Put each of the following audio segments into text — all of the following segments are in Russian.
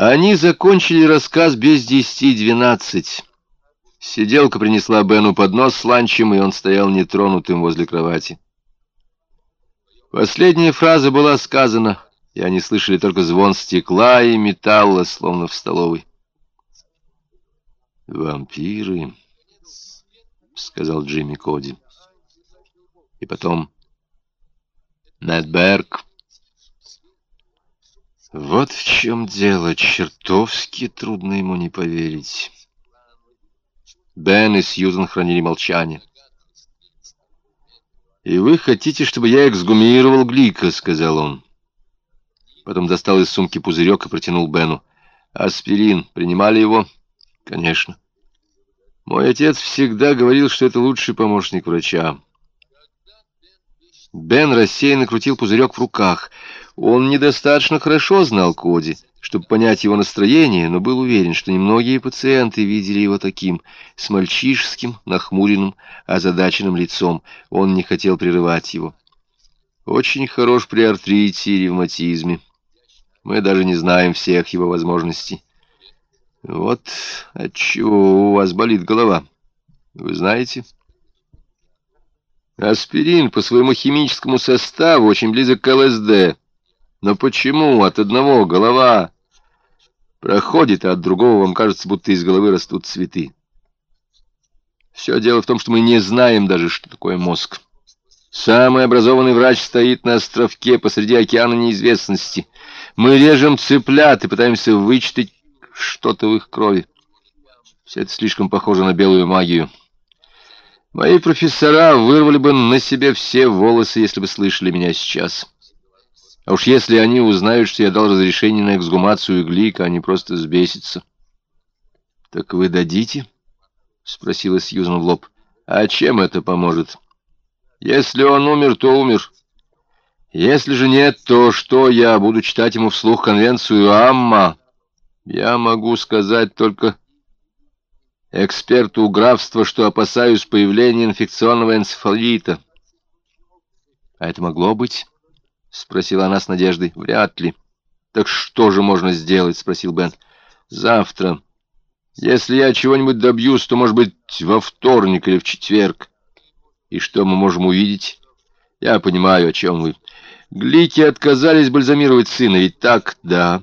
Они закончили рассказ без десяти двенадцать. Сиделка принесла Бену поднос с ланчем, и он стоял нетронутым возле кровати. Последняя фраза была сказана, и они слышали только звон стекла и металла, словно в столовой. «Вампиры», — сказал Джимми Коди. И потом Нед Берг. Вот в чем дело, чертовски трудно ему не поверить. Бен и Сьюзен хранили молчание. «И вы хотите, чтобы я эксгумировал Глика?» — сказал он. Потом достал из сумки пузырек и протянул Бену. «Аспирин. Принимали его?» «Конечно». «Мой отец всегда говорил, что это лучший помощник врача». Бен рассеянно крутил пузырек в руках. Он недостаточно хорошо знал Коди, чтобы понять его настроение, но был уверен, что немногие пациенты видели его таким, с мальчишеским, нахмуренным, озадаченным лицом. Он не хотел прерывать его. Очень хорош при артрите и ревматизме. Мы даже не знаем всех его возможностей. Вот отчего у вас болит голова. Вы знаете? Аспирин по своему химическому составу очень близок к ЛСД. Но почему от одного голова проходит, а от другого вам кажется, будто из головы растут цветы? Все дело в том, что мы не знаем даже, что такое мозг. Самый образованный врач стоит на островке посреди океана неизвестности. Мы режем цыплят и пытаемся вычитать что-то в их крови. Все это слишком похоже на белую магию. Мои профессора вырвали бы на себе все волосы, если бы слышали меня сейчас. А уж если они узнают, что я дал разрешение на эксгумацию Глика, они просто сбесятся. — Так вы дадите? — спросила Сьюзан в лоб. — А чем это поможет? — Если он умер, то умер. Если же нет, то что я буду читать ему вслух конвенцию Амма? Я могу сказать только эксперту графства, что опасаюсь появления инфекционного энцефалита. — А это могло быть? — спросила она с надеждой. — Вряд ли. — Так что же можно сделать? — спросил Бен. — Завтра. Если я чего-нибудь добьюсь, то, может быть, во вторник или в четверг. И что мы можем увидеть? Я понимаю, о чем вы. Глики отказались бальзамировать сына, ведь так? Да.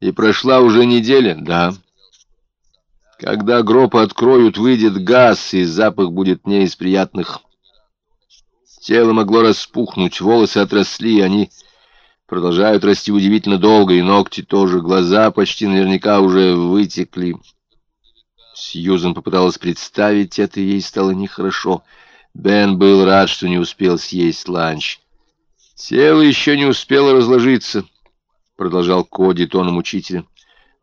И прошла уже неделя? Да. Когда гроб откроют, выйдет газ, и запах будет не из приятных. Тело могло распухнуть, волосы отросли, они продолжают расти удивительно долго, и ногти тоже, глаза почти наверняка уже вытекли. Сьюзан попыталась представить это, и ей стало нехорошо. Бен был рад, что не успел съесть ланч. «Тело еще не успело разложиться», — продолжал Коди тоном учителя.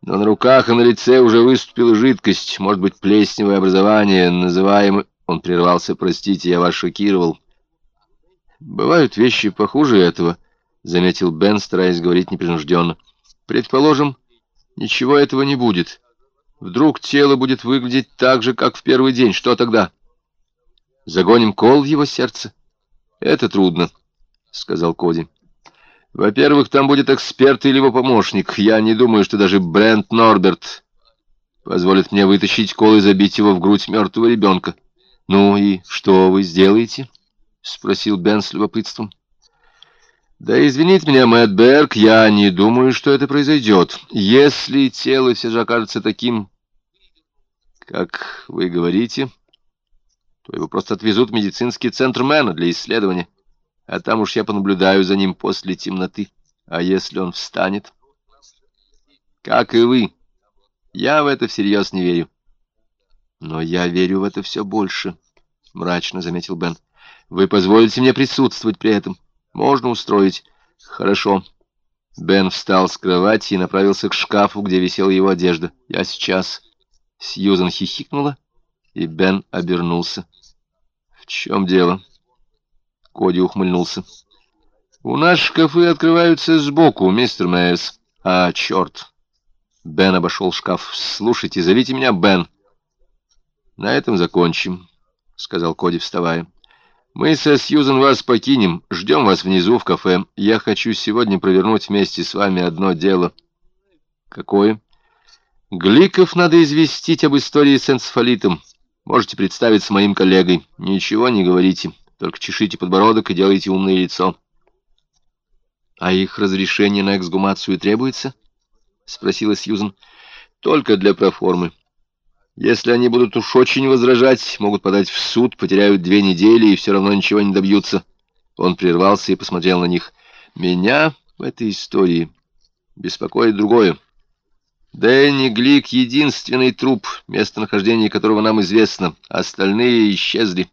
Но на руках и на лице уже выступила жидкость, может быть, плесневое образование, называемое... Он прервался, простите, я вас шокировал. Бывают вещи похуже этого, — заметил Бен, стараясь говорить непринужденно. Предположим, ничего этого не будет. Вдруг тело будет выглядеть так же, как в первый день. Что тогда? Загоним кол в его сердце? Это трудно, — сказал Коди. Во-первых, там будет эксперт или его помощник. Я не думаю, что даже Брент Норберт позволит мне вытащить кол и забить его в грудь мертвого ребенка. «Ну и что вы сделаете?» — спросил Бен с любопытством. «Да извините меня, Мэтт Берг, я не думаю, что это произойдет. Если тело все же окажется таким, как вы говорите, то его просто отвезут в медицинский центр Мэна для исследования» а там уж я понаблюдаю за ним после темноты. А если он встанет? Как и вы. Я в это всерьез не верю. Но я верю в это все больше, — мрачно заметил Бен. Вы позволите мне присутствовать при этом? Можно устроить. Хорошо. Бен встал с кровати и направился к шкафу, где висела его одежда. Я сейчас. Сьюзан хихикнула, и Бен обернулся. В чем дело? — Коди ухмыльнулся. «У нас шкафы открываются сбоку, мистер Мэйс. А, черт!» Бен обошел шкаф. «Слушайте, зовите меня Бен». «На этом закончим», — сказал Коди, вставая. «Мы со Сьюзен вас покинем. Ждем вас внизу в кафе. Я хочу сегодня провернуть вместе с вами одно дело». Какое? Гликов надо известить об истории с энцефалитом. Можете представиться моим коллегой. Ничего не говорите, только чешите подбородок и делайте умное лицо. А их разрешение на эксгумацию требуется? Спросила Сьюзен. Только для проформы. Если они будут уж очень возражать, могут подать в суд, потеряют две недели и все равно ничего не добьются. Он прервался и посмотрел на них. Меня в этой истории беспокоит другое. Дэнни Глик — единственный труп, местонахождение которого нам известно. Остальные исчезли.